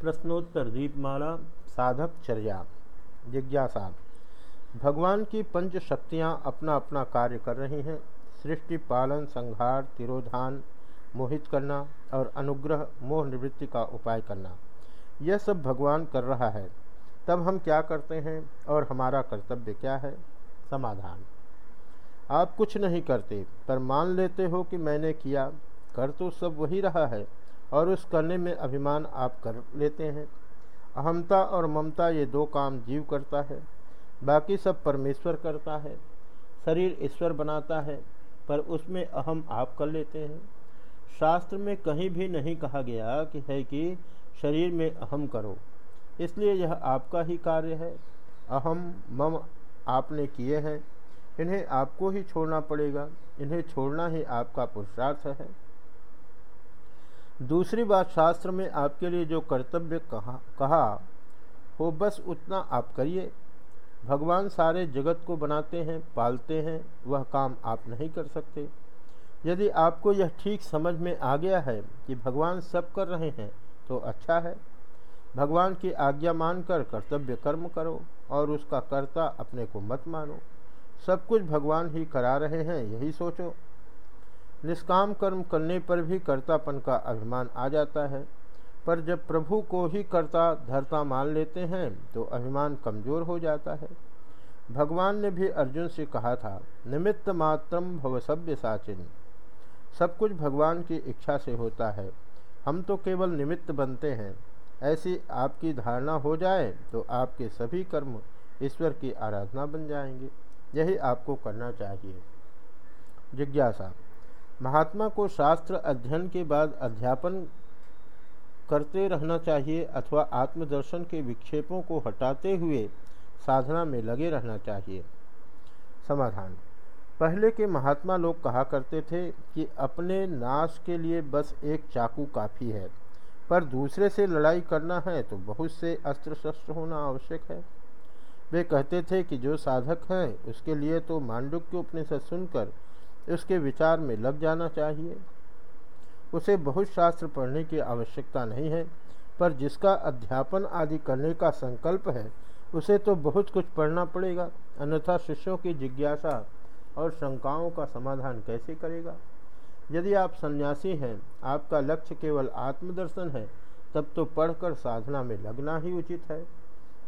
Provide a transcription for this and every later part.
प्रश्नोत्तर दीपमाला, साधक चर्या, जिज्ञासा। भगवान की पंच शक्तियाँ अपना अपना कार्य कर रही हैं। सृष्टि, पालन, संहार, तिरोधान, मोहित करना और अनुग्रह, मोह निवृत्ति का उपाय करना। यह सब भगवान कर रहा है। तब हम क्या करते हैं और हमारा कर्तव्य क्या है? समाधान। आप कुछ नहीं करते, पर मान लेते हो कि मैंने किया। कर तो सब वही रहा है। और उस करने में अभिमान आप कर लेते हैं। अहमता और ममता ये दो काम जीव करता है, बाकी सब परमेश्वर करता है। शरीर ईश्वर बनाता है, पर उसमें अहम आप कर लेते हैं। शास्त्र में कहीं भी नहीं कहा गया कि है कि शरीर में अहम करो। इसलिए यह आपका ही कार्य है। अहम, मम आपने किए हैं। इन्हें आपको ही छोड़ना पड़ेगा। इन्हें छोड़ना ही आपका पुरुषार्थ है। दूसरी बात शास्त्र में आपके लिए जो कर्तव्य कहा कहा, हो बस उतना आप करिए। भगवान सारे जगत को बनाते हैं, पालते हैं, वह काम आप नहीं कर सकते। यदि आपको यह ठीक समझ में आ गया है कि भगवान सब कर रहे हैं तो अच्छा है। भगवान की आज्ञा मानकर कर्तव्य कर्म करो और उसका कर्ता अपने को मत मानो। सब कुछ भगवान ही करा रहे हैं, यही सोचो। निष्काम कर्म करने पर भी कर्तापन का अभिमान आ जाता है। पर जब प्रभु को ही कर्ता धरता मान लेते हैं तो अभिमान कमज़ोर हो जाता है। भगवान ने भी अर्जुन से कहा था, निमित्त मात्रम भव सभ्य साचिन। सब कुछ भगवान की इच्छा से होता है। हम तो केवल निमित्त बनते हैं। ऐसी आपकी धारणा हो जाए तो आपके सभी कर्म ईश्वर की आराधना बन जाएँगे। यही आपको करना चाहिए। जिज्ञासा। महात्मा को शास्त्र अध्ययन के बाद अध्यापन करते रहना चाहिए अथवा आत्मदर्शन के विक्षेपों को हटाते हुए साधना में लगे रहना चाहिए। समाधान। पहले के महात्मा लोग कहा करते थे कि अपने नाश के लिए बस एक चाकू काफ़ी है, पर दूसरे से लड़ाई करना है तो बहुत से अस्त्र शस्त्र होना आवश्यक है। वे कहते थे कि जो साधक हैं, उसके लिए तो मांडुक्य उपनिषद सुनकर उसके विचार में लग जाना चाहिए। उसे बहुत शास्त्र पढ़ने की आवश्यकता नहीं है, पर जिसका अध्यापन आदि करने का संकल्प है, उसे तो बहुत कुछ पढ़ना पड़ेगा, अन्यथा शिष्यों की जिज्ञासा और शंकाओं का समाधान कैसे करेगा? यदि आप सन्यासी हैं, आपका लक्ष्य केवल आत्मदर्शन है, तब तो पढ़कर साधना में लगना ही उचित है।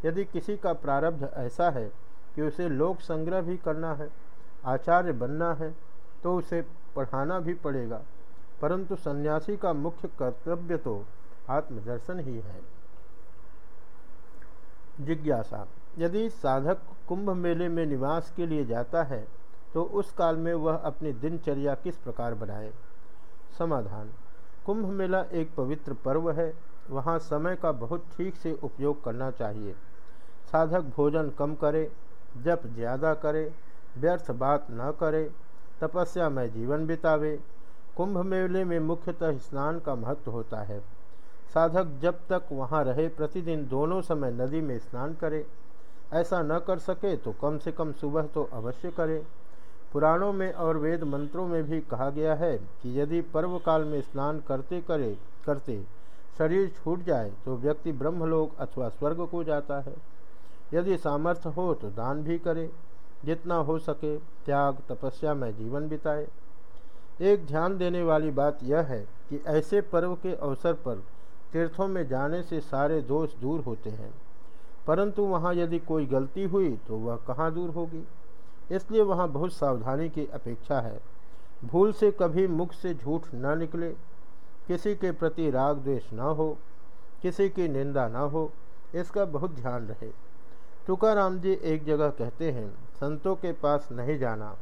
यदि किसी का प्रारब्ध ऐसा है कि उसे लोक संग्रह भी करना है, आचार्य बनना है तो उसे पढ़ाना भी पड़ेगा। परंतु सन्यासी का मुख्य कर्तव्य तो आत्मदर्शन ही है। जिज्ञासा, यदि साधक कुंभ मेले में निवास के लिए जाता है तो उस काल में वह अपनी दिनचर्या किस प्रकार बनाए? समाधान, कुंभ मेला एक पवित्र पर्व है, वहाँ समय का बहुत ठीक से उपयोग करना चाहिए। साधक भोजन कम करे, जप ज़्यादा करे, व्यर्थ बात न करे तपस्या में जीवन बितावे। कुंभ मेले में मुख्यतः स्नान का महत्व होता है। साधक जब तक वहाँ रहे, प्रतिदिन दोनों समय नदी में स्नान करे। ऐसा न कर सके तो कम से कम सुबह तो अवश्य करे। पुराणों में और वेद मंत्रों में भी कहा गया है कि यदि पर्व काल में स्नान करते करे, करते शरीर छूट जाए तो व्यक्ति ब्रह्मलोक अथवा स्वर्ग को जाता है। यदि सामर्थ्य हो तो दान भी करे। जितना हो सके त्याग तपस्या में जीवन बिताए। एक ध्यान देने वाली बात यह है कि ऐसे पर्व के अवसर पर तीर्थों में जाने से सारे दोष दूर होते हैं। परंतु वहाँ यदि कोई गलती हुई तो वह कहाँ दूर होगी? इसलिए वहाँ बहुत सावधानी की अपेक्षा है। भूल से कभी मुख से झूठ न निकले। किसी के प्रति राग द्वेष न हो। किसी की निंदा न हो। इसका बहुत ध्यान रहे। तुकाराम जी एक जगह कहते हैं संतों के पास नहीं जाना।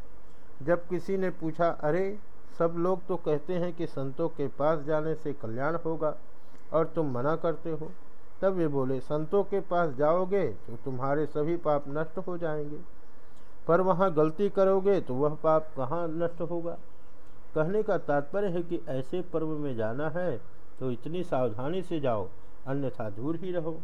जब किसी ने पूछा, अरे, सब लोग तो कहते हैं कि संतों के पास जाने से कल्याण होगा और तुम मना करते हो। तब वे बोले, संतों के पास जाओगे तो तुम्हारे सभी पाप नष्ट हो जाएँगे। पर वहाँ गलती करोगे तो वह पाप कहाँ नष्ट होगा? कहने का तात्पर्य है कि ऐसे पर्व में जाना है तो इतनी सावधानी से जाओ, अन्यथा दूर ही रहो।